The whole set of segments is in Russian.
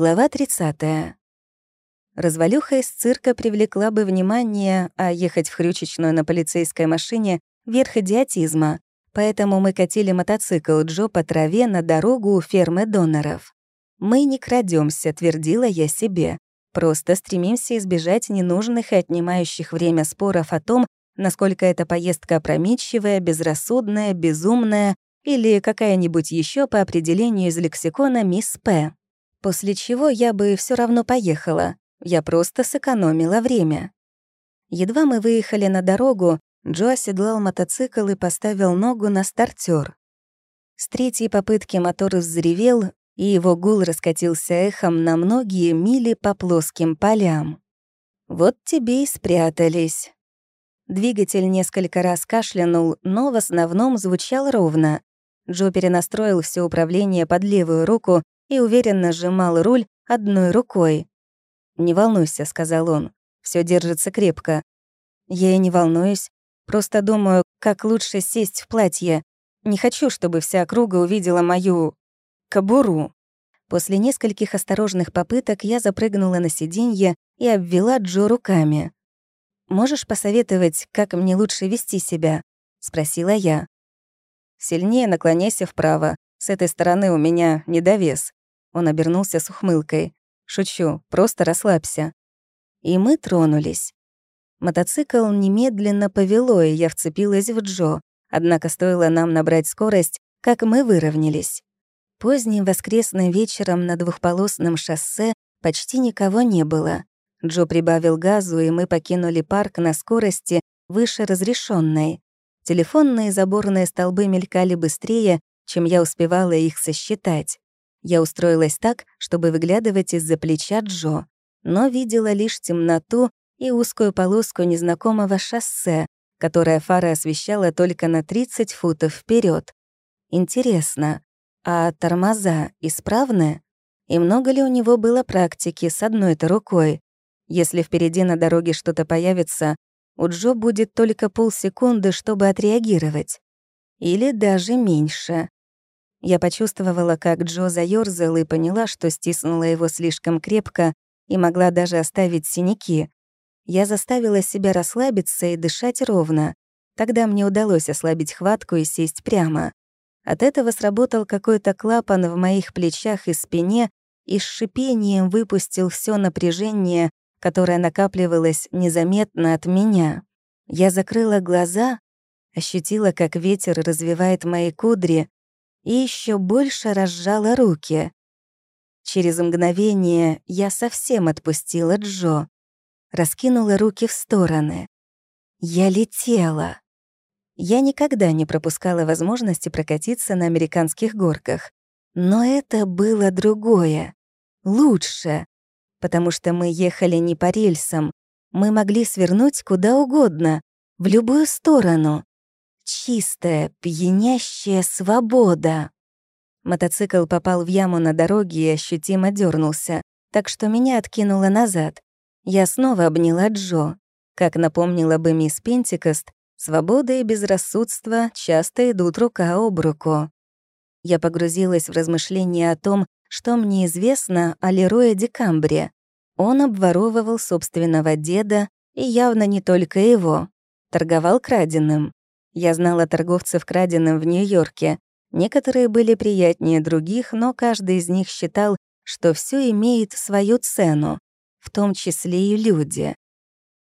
Глава 30. Развалюха из цирка привлекла бы внимание, а ехать в хрючечную на полицейской машине — верх идиотизма, поэтому мы катили мотоцикл Джо по траве на дорогу у фермы доноров. «Мы не крадемся, твердила я себе. Просто стремимся избежать ненужных и отнимающих время споров о том, насколько эта поездка опрометчивая, безрассудная, безумная или какая-нибудь еще по определению из лексикона «Мисс П». После чего я бы все равно поехала. Я просто сэкономила время. Едва мы выехали на дорогу, Джо оседлал мотоцикл и поставил ногу на стартер. С третьей попытки мотор взревел, и его гул раскатился эхом на многие мили по плоским полям. Вот тебе и спрятались. Двигатель несколько раз кашлянул, но в основном звучал ровно. Джо перенастроил все управление под левую руку и уверенно сжимал руль одной рукой. «Не волнуйся», — сказал он, — «всё держится крепко». «Я и не волнуюсь, просто думаю, как лучше сесть в платье. Не хочу, чтобы вся округа увидела мою... кобуру». После нескольких осторожных попыток я запрыгнула на сиденье и обвела Джо руками. «Можешь посоветовать, как мне лучше вести себя?» — спросила я. «Сильнее наклоняйся вправо. С этой стороны у меня недовес. Он обернулся с ухмылкой. «Шучу, просто расслабься». И мы тронулись. Мотоцикл немедленно повело, и я вцепилась в Джо. Однако стоило нам набрать скорость, как мы выровнялись. Поздним воскресным вечером на двухполосном шоссе почти никого не было. Джо прибавил газу, и мы покинули парк на скорости выше разрешенной. Телефонные заборные столбы мелькали быстрее, чем я успевала их сосчитать. Я устроилась так, чтобы выглядывать из-за плеча Джо, но видела лишь темноту и узкую полоску незнакомого шоссе, которое фара освещала только на 30 футов вперед. Интересно, а тормоза исправны? И много ли у него было практики с одной-то рукой? Если впереди на дороге что-то появится, у Джо будет только полсекунды, чтобы отреагировать. Или даже меньше. Я почувствовала, как Джо заёрзал и поняла, что стиснула его слишком крепко и могла даже оставить синяки. Я заставила себя расслабиться и дышать ровно. Тогда мне удалось ослабить хватку и сесть прямо. От этого сработал какой-то клапан в моих плечах и спине и с шипением выпустил все напряжение, которое накапливалось незаметно от меня. Я закрыла глаза, ощутила, как ветер развивает мои кудри, и еще больше разжала руки. Через мгновение я совсем отпустила Джо, раскинула руки в стороны. Я летела. Я никогда не пропускала возможности прокатиться на американских горках. Но это было другое, лучше, потому что мы ехали не по рельсам, мы могли свернуть куда угодно, в любую сторону. Чистая, пьянящая свобода. Мотоцикл попал в яму на дороге и ощутимо дернулся, так что меня откинуло назад. Я снова обняла Джо. Как напомнила бы мисс Пентикост, свобода и безрассудство часто идут рука об руку. Я погрузилась в размышления о том, что мне известно о Леруе Декамбре. Он обворовывал собственного деда, и явно не только его. Торговал краденым. Я знала торговцев краденым в Нью-Йорке. Некоторые были приятнее других, но каждый из них считал, что все имеет свою цену, в том числе и люди.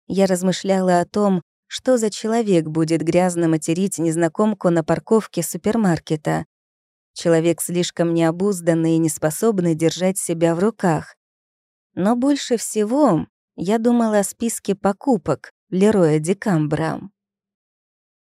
Я размышляла о том, что за человек будет грязно материть незнакомку на парковке супермаркета. Человек слишком необузданный и неспособный держать себя в руках. Но больше всего я думала о списке покупок Лероя Декамбра.